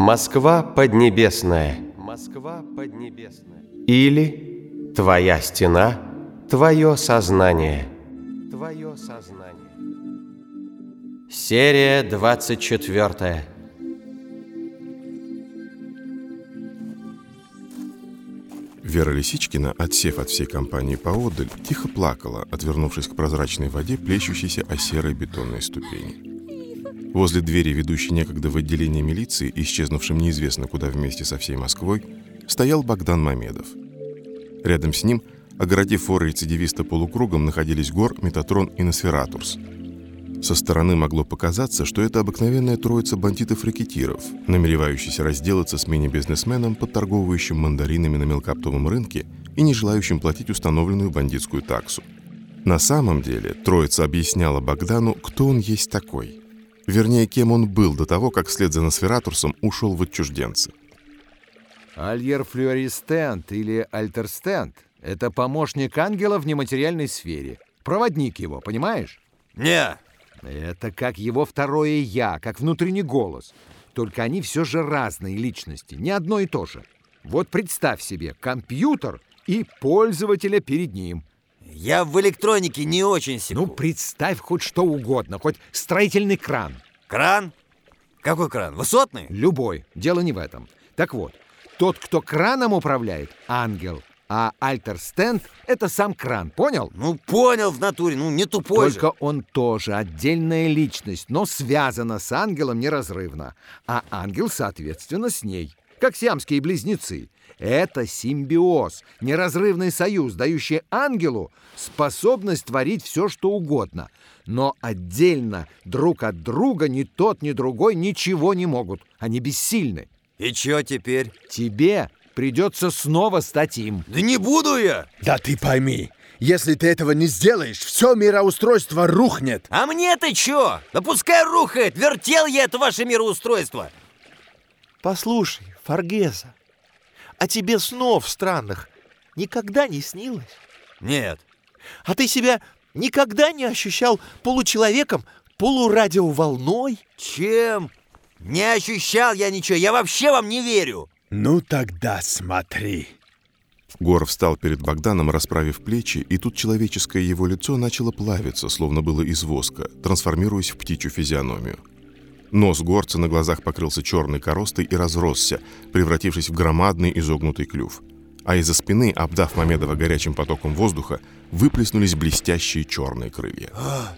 Москва поднебесная. Москва поднебесная. Или твоя стена, твое сознание. Твое сознание. Серия 24. Вера Лисичкина, отсев от всей компании поодаль, тихо плакала, отвернувшись к прозрачной воде, плещущейся о серой бетонной ступени. Возле двери, ведущей некогда в отделение милиции, исчезнувшем неизвестно куда вместе со всей Москвой, стоял Богдан Мамедов. Рядом с ним, огородив фор рецидивиста полукругом, находились Гор, Метатрон и Носфературс – со стороны могло показаться, что это обыкновенная троица бандитов-ракетиров, намеревающаяся разделаться с мини-бизнесменом, подторговывающим мандаринами на мелкоптовом рынке и не желающим платить установленную бандитскую таксу. На самом деле троица объясняла Богдану, кто он есть такой. Вернее, кем он был до того, как вслед за Носфературсом ушел в отчужденцы. Альер Флюористент или Альтерстент — это помощник ангела в нематериальной сфере. Проводник его, понимаешь? Не, это как его второе «я», как внутренний голос. Только они все же разные личности, не одно и то же. Вот представь себе компьютер и пользователя перед ним. Я в электронике не очень секу. Ну, представь хоть что угодно, хоть строительный кран. Кран? Какой кран? Высотный? Любой. Дело не в этом. Так вот, тот, кто краном управляет, ангел. А альтерстенд — это сам кран, понял? Ну, понял в натуре, ну, не тупой Только же. он тоже отдельная личность, но связана с ангелом неразрывно. А ангел, соответственно, с ней, как сиамские близнецы. Это симбиоз, неразрывный союз, дающий ангелу способность творить все, что угодно. Но отдельно друг от друга ни тот, ни другой ничего не могут. Они бессильны. И что теперь? Тебе Придется снова стать им. Да не буду я! Да ты пойми, если ты этого не сделаешь, все мироустройство рухнет. А мне-то что? Да пускай рухает, вертел я это ваше мироустройство. Послушай, Фаргеза, а тебе снов странных никогда не снилось? Нет. А ты себя никогда не ощущал получеловеком, полурадиоволной? Чем? Не ощущал я ничего, я вообще вам не верю. «Ну тогда смотри!» Гор встал перед Богданом, расправив плечи, и тут человеческое его лицо начало плавиться, словно было из воска, трансформируясь в птичью физиономию. Нос горца на глазах покрылся черной коростой и разросся, превратившись в громадный изогнутый клюв. А из-за спины, обдав Мамедова горячим потоком воздуха, выплеснулись блестящие черные крылья. А,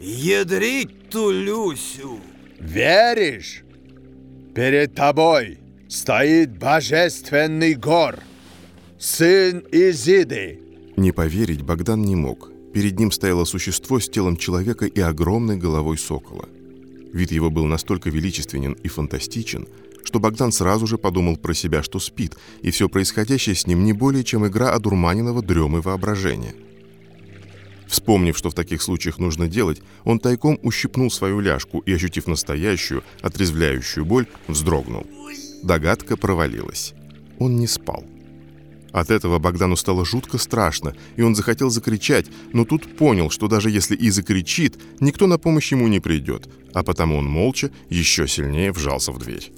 «Ядрить ту Люсю!» «Веришь? Перед тобой стоит божественный гор, сын Изиды. Не поверить Богдан не мог. Перед ним стояло существо с телом человека и огромной головой сокола. Вид его был настолько величественен и фантастичен, что Богдан сразу же подумал про себя, что спит, и все происходящее с ним не более чем игра одурманенного дремы воображения. Вспомнив, что в таких случаях нужно делать, он тайком ущипнул свою ляжку и, ощутив настоящую, отрезвляющую боль, вздрогнул. Догадка провалилась. Он не спал. От этого Богдану стало жутко страшно, и он захотел закричать, но тут понял, что даже если и закричит, никто на помощь ему не придет, а потому он молча еще сильнее вжался в дверь.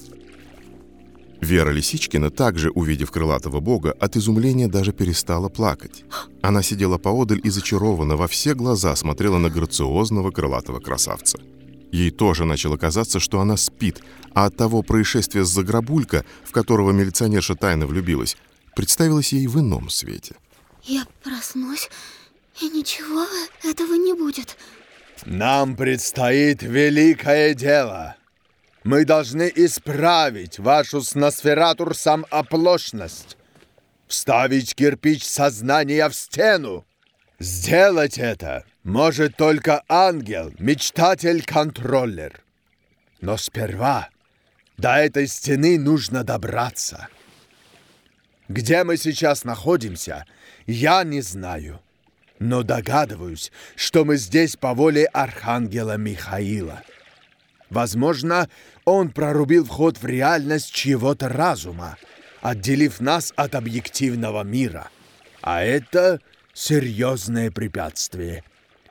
Вера Лисичкина, также увидев крылатого бога, от изумления даже перестала плакать. Она сидела поодаль и зачарованно во все глаза смотрела на грациозного крылатого красавца. Ей тоже начало казаться, что она спит, а от того происшествия с Заграбулька, в которого милиционерша тайно влюбилась, представилось ей в ином свете. Я проснусь, и ничего этого не будет. Нам предстоит великое дело. Мы должны исправить вашу с Носфературсом оплошность. Вставить кирпич сознания в стену. Сделать это может только ангел, мечтатель-контроллер. Но сперва до этой стены нужно добраться. Где мы сейчас находимся, я не знаю. Но догадываюсь, что мы здесь по воле Архангела Михаила. Возможно, он прорубил вход в реальность чьего-то разума, отделив нас от объективного мира. А это серьезное препятствие.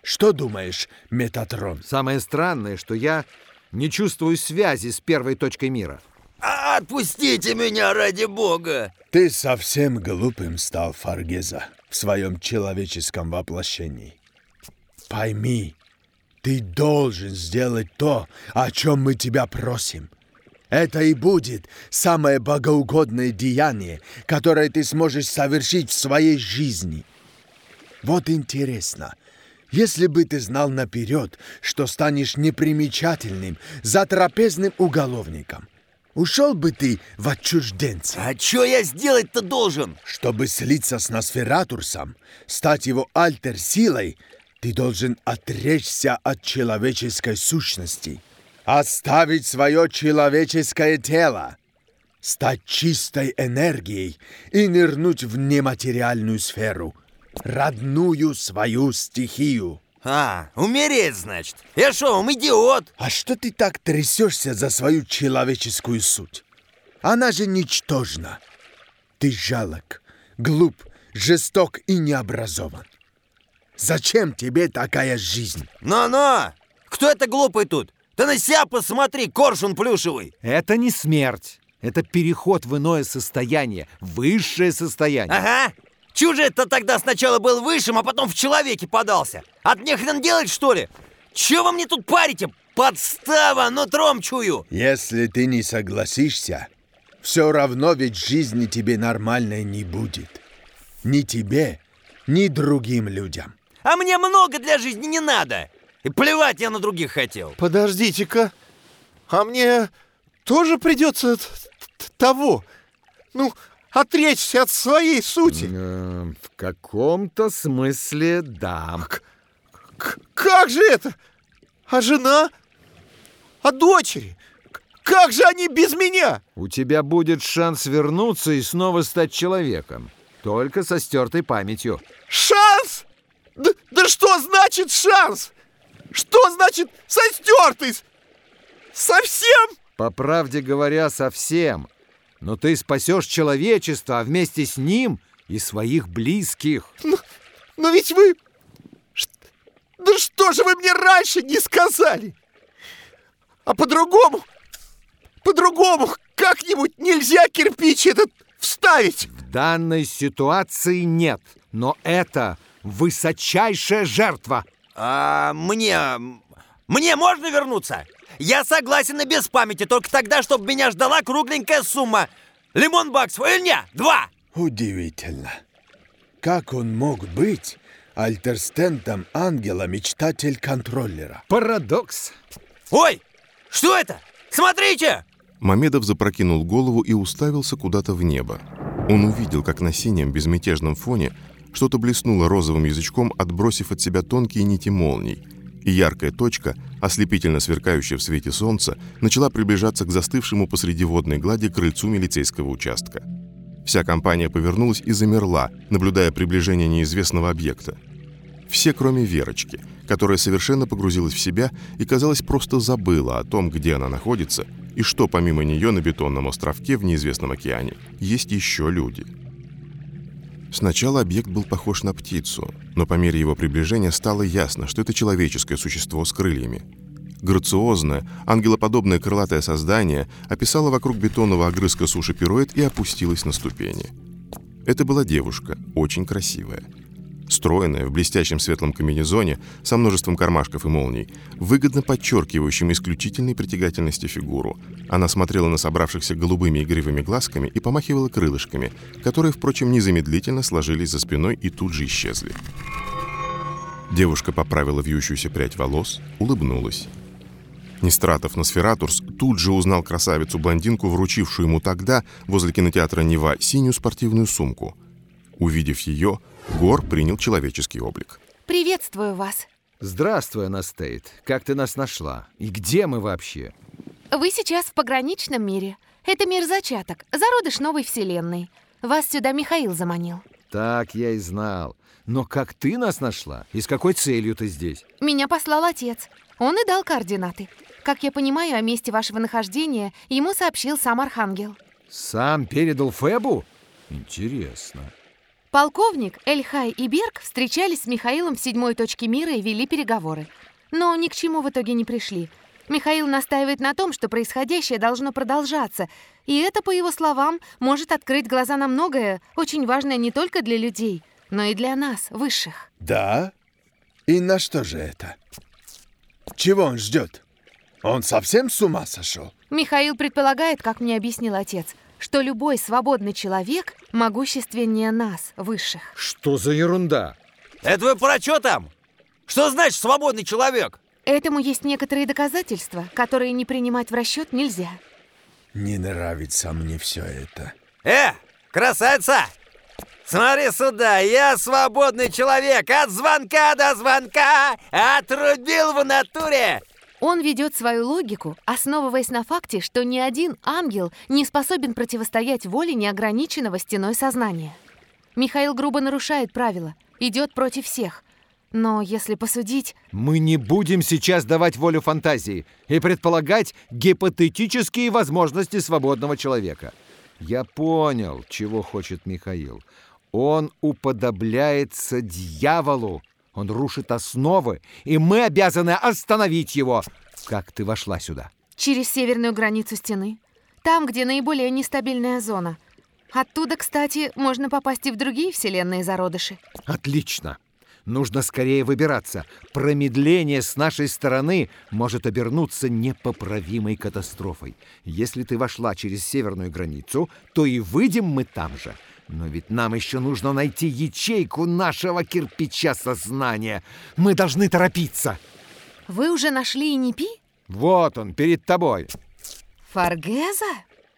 Что думаешь, Метатрон? Самое странное, что я не чувствую связи с первой точкой мира. А, Отпустите меня, ради бога! Ты совсем глупым стал, Фаргеза, в своем человеческом воплощении. Пойми, ты должен сделать то, о чем мы тебя просим. Это и будет самое богоугодное деяние, которое ты сможешь совершить в своей жизни. Вот интересно, если бы ты знал наперед, что станешь непримечательным, затрапезным уголовником, ушел бы ты в отчужденцы? А что я сделать-то должен? Чтобы слиться с Носфературсом, стать его альтер-силой, ты должен отречься от человеческой сущности, оставить свое человеческое тело, стать чистой энергией и нырнуть в нематериальную сферу, родную свою стихию. А, умереть, значит. Я шо, вам идиот? А что ты так трясешься за свою человеческую суть? Она же ничтожна. Ты жалок, глуп, жесток и необразован. Зачем тебе такая жизнь? Но-но! Кто это глупый тут? Ты на себя посмотри, коршун плюшевый! Это не смерть. Это переход в иное состояние, высшее состояние. Ага! Чужой это тогда сначала был высшим, а потом в человеке подался? От нехрен делать, что ли? Чего вы мне тут парите? Подстава, нутром чую! Если ты не согласишься, все равно ведь жизни тебе нормальной не будет. Ни тебе, ни другим людям. А мне много для жизни не надо! И плевать я на других хотел! Подождите-ка. А мне тоже придется того. Ну, отречься от своей сути. Э, В каком-то смысле да. Как же это? А жена? А дочери? Как же они без меня? У тебя будет шанс вернуться и снова стать человеком. Только со стертой памятью. Шанс? Да, да что значит шанс? Что значит состертый? Совсем? По правде говоря, совсем. Но ты спасешь человечество, а вместе с ним и своих близких. Но ведь вы... Да что же вы мне раньше не сказали? А по-другому... По-другому как-нибудь нельзя кирпич этот вставить? В данной ситуации нет. Но это высочайшая жертва. А мне... Мне можно вернуться? Я согласен и без памяти, только тогда, чтобы меня ждала кругленькая сумма. Лимон баксов или не? Два! Удивительно. Как он мог быть альтерстентом ангела-мечтатель-контроллера? Парадокс. Ой, что это? Смотрите! Мамедов запрокинул голову и уставился куда-то в небо. Он увидел, как на синем безмятежном фоне что-то блеснуло розовым язычком, отбросив от себя тонкие нити молний, и яркая точка, ослепительно сверкающая в свете солнца, начала приближаться к застывшему посреди водной глади крыльцу милицейского участка. Вся компания повернулась и замерла, наблюдая приближение неизвестного объекта. Все, кроме Верочки, которая совершенно погрузилась в себя и, казалось, просто забыла о том, где она находится, и что помимо нее на бетонном островке в неизвестном океане есть еще люди. Сначала объект был похож на птицу, но по мере его приближения стало ясно, что это человеческое существо с крыльями. Грациозное, ангелоподобное крылатое создание описало вокруг бетонного огрызка суши пируэт и опустилось на ступени. Это была девушка, очень красивая. Стройная, в блестящем светлом комбинезоне, со множеством кармашков и молний, выгодно подчеркивающим исключительной притягательности фигуру. Она смотрела на собравшихся голубыми игривыми глазками и помахивала крылышками, которые, впрочем, незамедлительно сложились за спиной и тут же исчезли. Девушка поправила вьющуюся прядь волос, улыбнулась. Нестратов Носфературс тут же узнал красавицу-блондинку, вручившую ему тогда, возле кинотеатра «Нева», синюю спортивную сумку. Увидев ее, Гор принял человеческий облик. Приветствую вас. Здравствуй, Анастейт. Как ты нас нашла? И где мы вообще? Вы сейчас в пограничном мире. Это мир зачаток, зародыш новой вселенной. Вас сюда Михаил заманил. Так я и знал. Но как ты нас нашла? И с какой целью ты здесь? Меня послал отец. Он и дал координаты. Как я понимаю, о месте вашего нахождения ему сообщил сам Архангел. Сам передал Фебу? Интересно. Полковник, Эльхай и Берг встречались с Михаилом в седьмой точке мира и вели переговоры. Но ни к чему в итоге не пришли. Михаил настаивает на том, что происходящее должно продолжаться, и это, по его словам, может открыть глаза на многое, очень важное не только для людей, но и для нас, высших. Да? И на что же это? Чего он ждет? Он совсем с ума сошел? Михаил предполагает, как мне объяснил отец, что любой свободный человек могущественнее нас, высших. Что за ерунда? Это вы про что там? Что значит свободный человек? Этому есть некоторые доказательства, которые не принимать в расчет нельзя. Не нравится мне все это. Э, красавица! Смотри сюда, я свободный человек от звонка до звонка! Отрубил в натуре! Он ведет свою логику, основываясь на факте, что ни один ангел не способен противостоять воле неограниченного стеной сознания. Михаил грубо нарушает правила, идет против всех. Но если посудить... Мы не будем сейчас давать волю фантазии и предполагать гипотетические возможности свободного человека. Я понял, чего хочет Михаил. Он уподобляется дьяволу. Он рушит основы, и мы обязаны остановить его. Как ты вошла сюда? Через северную границу стены. Там, где наиболее нестабильная зона. Оттуда, кстати, можно попасть и в другие вселенные зародыши. Отлично. Нужно скорее выбираться. Промедление с нашей стороны может обернуться непоправимой катастрофой. Если ты вошла через северную границу, то и выйдем мы там же. Но ведь нам еще нужно найти ячейку нашего кирпича сознания. Мы должны торопиться. Вы уже нашли Инипи? Вот он, перед тобой. Фаргеза?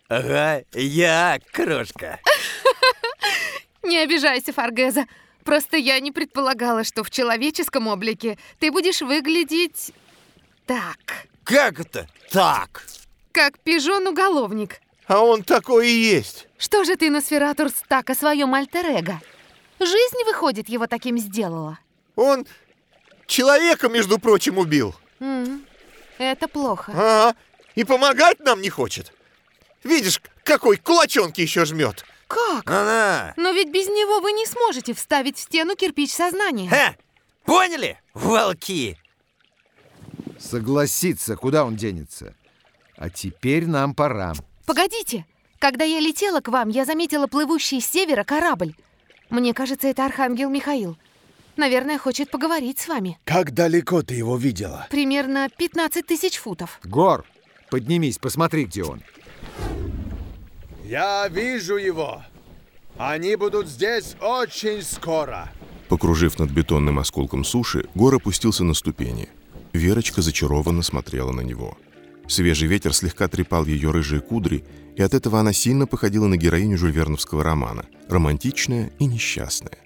Ага, я крошка. Не обижайся, Фаргеза. Просто я не предполагала, что в человеческом облике ты будешь выглядеть так, Как это так? как пижон-уголовник. А он такой и есть. Что же ты, Носфературс, так о своем альтер-эго? Жизнь, выходит, его таким сделала. Он человека, между прочим, убил. М, Это плохо. А, и помогать нам не хочет. Видишь, какой кулачонки еще жмет. Как? Она. Но ведь без него вы не сможете вставить в стену кирпич сознания. Ха! Поняли? Волки! Согласиться, куда он денется. А теперь нам пора. Погодите, когда я летела к вам, я заметила плывущий с севера корабль. Мне кажется, это Архангел Михаил. Наверное, хочет поговорить с вами. Как далеко ты его видела? Примерно 15 тысяч футов. Гор, поднимись, посмотри, где он. Я вижу его. Они будут здесь очень скоро. Покружив над бетонным осколком суши, Гор опустился на ступени. Верочка зачарованно смотрела на него. Свежий ветер слегка трепал ее рыжие кудри, и от этого она сильно походила на героиню жульверновского романа, романтичная и несчастная.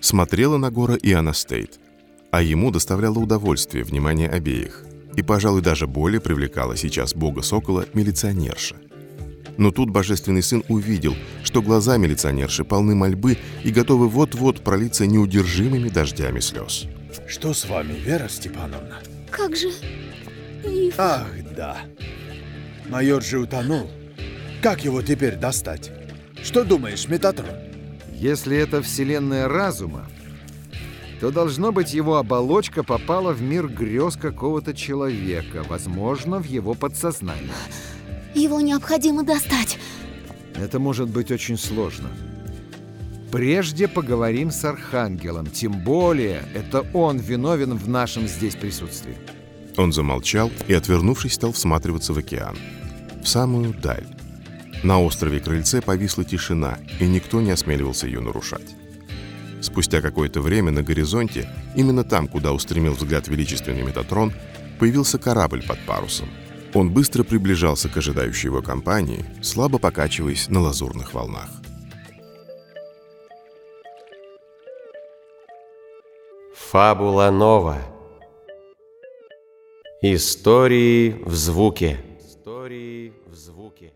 Смотрела на Гора и Анастейт, а ему доставляло удовольствие внимание обеих, и, пожалуй, даже более привлекала сейчас бога-сокола милиционерша. Но тут божественный сын увидел, что глаза милиционерши полны мольбы и готовы вот-вот пролиться неудержимыми дождями слез. Что с вами, Вера Степановна? Как же... Ив... Ах, да. Майор же утонул. Как его теперь достать? Что думаешь, Метатрон? Если это вселенная разума, то должно быть его оболочка попала в мир грез какого-то человека, возможно, в его подсознание. Его необходимо достать. Это может быть очень сложно. Прежде поговорим с Архангелом, тем более это он виновен в нашем здесь присутствии. Он замолчал и, отвернувшись, стал всматриваться в океан. В самую даль. На острове Крыльце повисла тишина, и никто не осмеливался ее нарушать. Спустя какое-то время на горизонте, именно там, куда устремил взгляд величественный Метатрон, появился корабль под парусом. Он быстро приближался к ожидающей его компании, слабо покачиваясь на лазурных волнах. Фабула нова. Истории в звуке. Истории в звуке.